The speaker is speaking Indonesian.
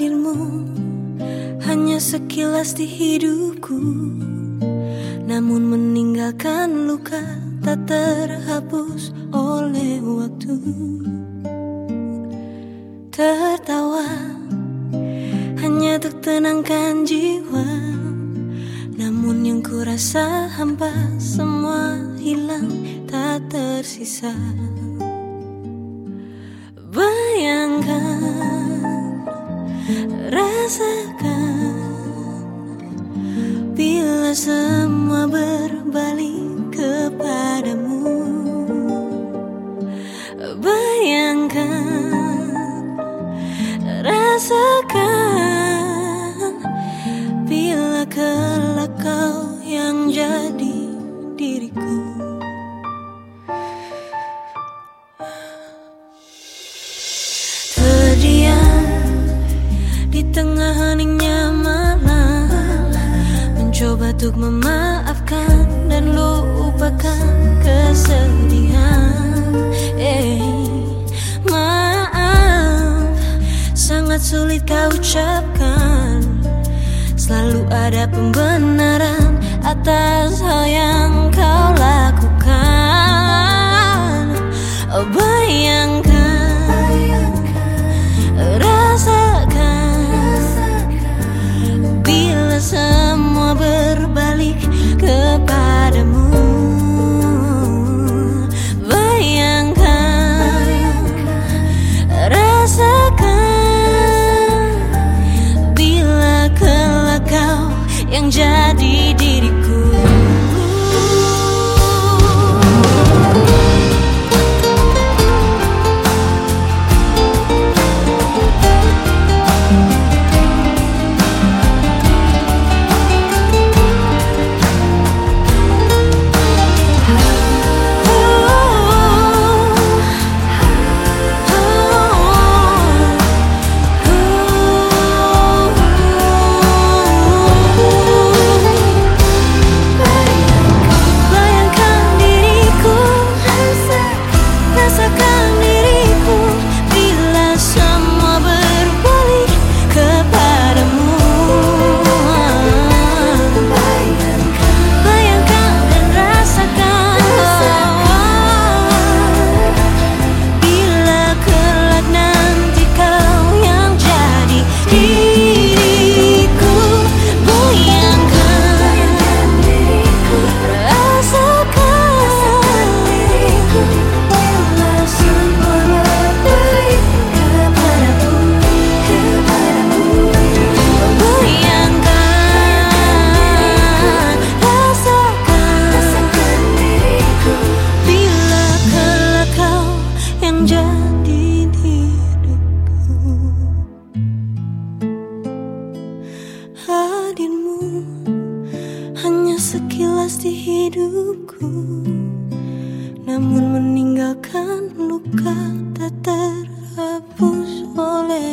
Hadirmu hanya sekilas di hidupku. Namun meninggalkan luka tak terhapus oleh waktu. Tertawa hanya untuk tenangkan jiwa. Namun yang ku rasa hampa semua hilang tak tersisa. Bayangkan, rasakan. Bila semua berbalik kepadamu Bayangkan, rasakan. Bila kelak kau untuk memaafkan Dan lupakan kesedihan. Eh, Maaf Sangat sulit kau ucapkan. Selalu ada pembenaran Atas hal yang menjadi diri hidupku Namun meninggalkan luka tak terhapus oleh